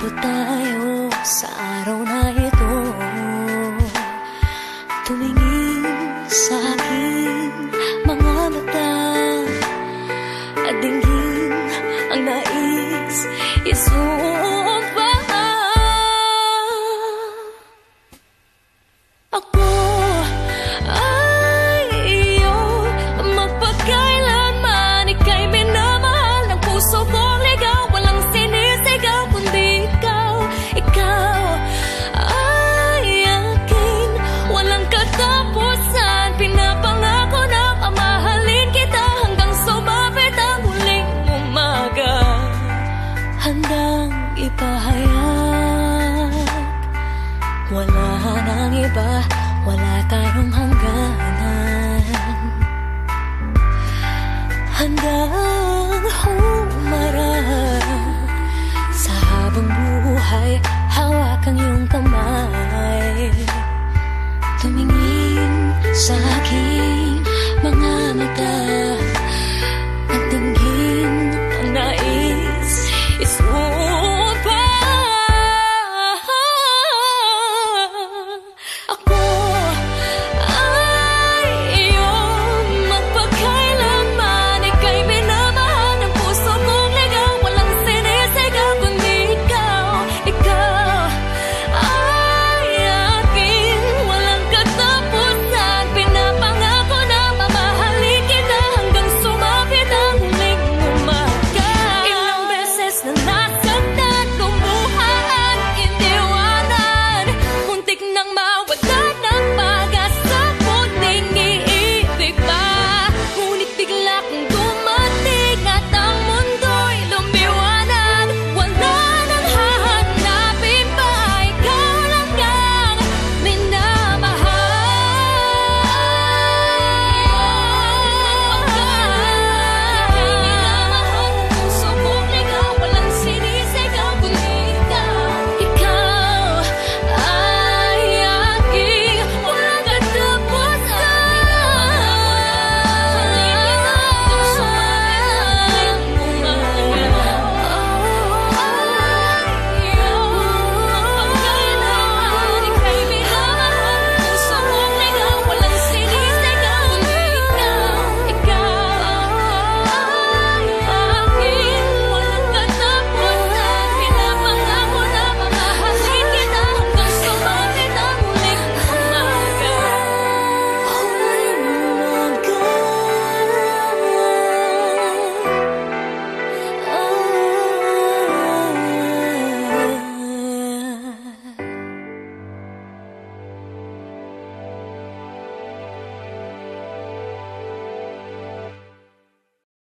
Umabot tayo sa araw na ito Tumingin sa aking mga mata At dinggin ang nais isuot iba Wala tayong hangganan. Handang humarap Sa habang buhay